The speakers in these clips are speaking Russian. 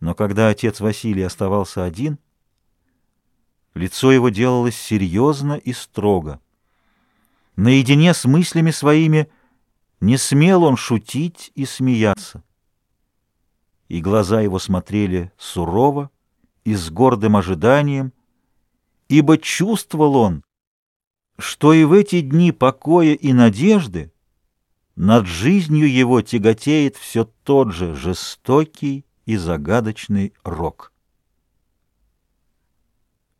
Но когда отец Василий оставался один, лицо его делалось серьезно и строго. Наедине с мыслями своими не смел он шутить и смеяться. И глаза его смотрели сурово и с гордым ожиданием, ибо чувствовал он, что и в эти дни покоя и надежды над жизнью его тяготеет все тот же жестокий и загадочный рок.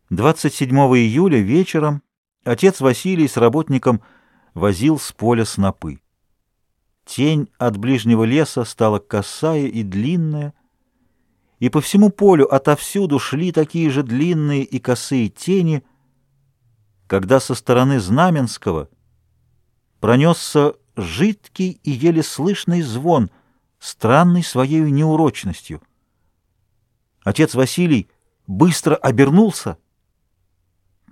27 июля вечером отец Василий с работником возил с поля снопы. Тень от ближнего леса стала косая и длинная, и по всему полю отовсюду шли такие же длинные и косые тени, когда со стороны Знаменского пронесся жидкий и еле слышный звон, странный своей неурочностью. Отец Василий быстро обернулся.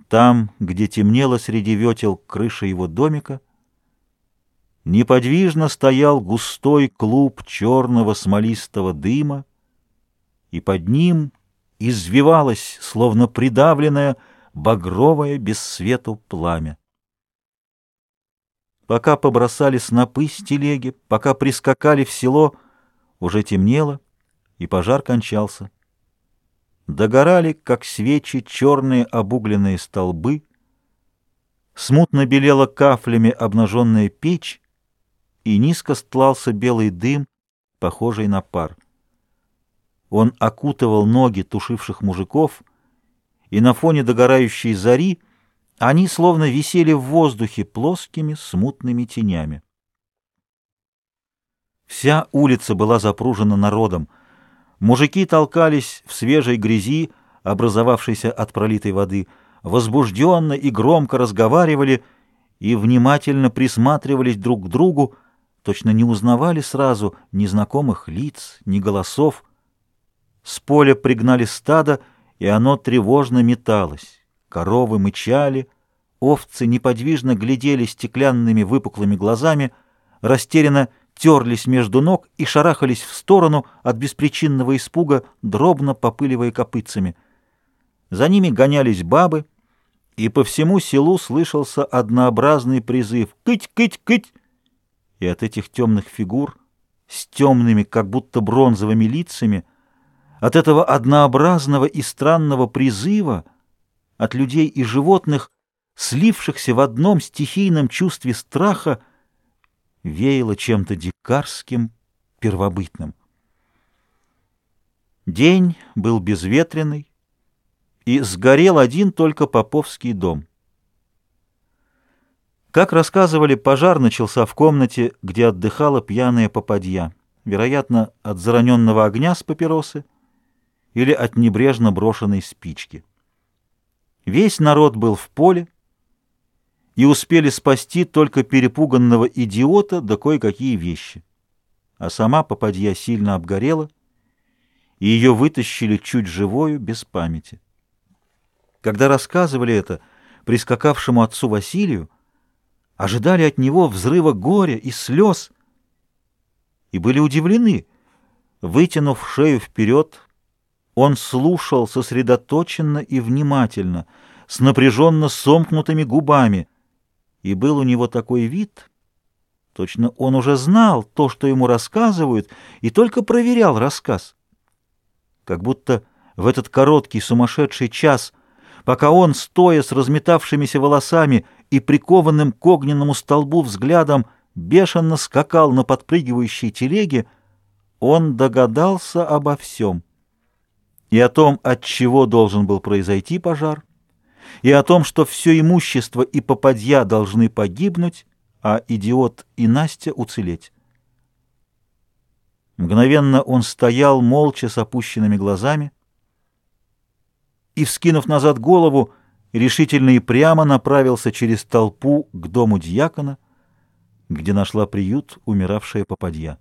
Там, где темнело среди ветел крыша его домика, неподвижно стоял густой клуб черного смолистого дыма, и под ним извивалось, словно придавленное, багровое без свету пламя. Пока побросали снопы с телеги, пока прискакали в село, уже темнело, и пожар кончался. Догорали, как свечи, черные обугленные столбы, смутно белела кафлями обнаженная печь, и низко стлался белый дым, похожий на пар. Он окутывал ноги тушивших мужиков, и на фоне догорающей зари — они словно висели в воздухе плоскими смутными тенями. Вся улица была запружена народом. Мужики толкались в свежей грязи, образовавшейся от пролитой воды, возбужденно и громко разговаривали и внимательно присматривались друг к другу, точно не узнавали сразу ни знакомых лиц, ни голосов. С поля пригнали стадо, и оно тревожно металось. Коровы мычали, овцы неподвижно глядели стеклянными выпуклыми глазами, растерянно терлись между ног и шарахались в сторону от беспричинного испуга, дробно попыливая копытцами. За ними гонялись бабы, и по всему селу слышался однообразный призыв «Кыть, кыть, кыть!» И от этих темных фигур с темными, как будто бронзовыми лицами, от этого однообразного и странного призыва — от людей и животных, слившихся в одном стихийном чувстве страха, веяло чем-то дикарским, первобытным. День был безветренный, и сгорел один только Поповский дом. Как рассказывали, пожар начался в комнате, где отдыхала пьяная попадья, вероятно, от зараненного огня с папиросы или от небрежно брошенной спички. Весь народ был в поле, и успели спасти только перепуганного идиота да кое-какие вещи. А сама попадья сильно обгорела, и ее вытащили чуть живою, без памяти. Когда рассказывали это прискакавшему отцу Василию, ожидали от него взрыва горя и слез, и были удивлены. Вытянув шею вперед, он слушал сосредоточенно и внимательно, с напряженно сомкнутыми губами, и был у него такой вид, точно он уже знал то, что ему рассказывают, и только проверял рассказ. Как будто в этот короткий сумасшедший час, пока он, стоя с разметавшимися волосами и прикованным к огненному столбу взглядом, бешено скакал на подпрыгивающей телеге, он догадался обо всем и о том, от чего должен был произойти пожар, и о том, что все имущество и попадья должны погибнуть, а идиот и Настя уцелеть. Мгновенно он стоял молча с опущенными глазами и, вскинув назад голову, решительно и прямо направился через толпу к дому дьякона, где нашла приют умиравшая попадья.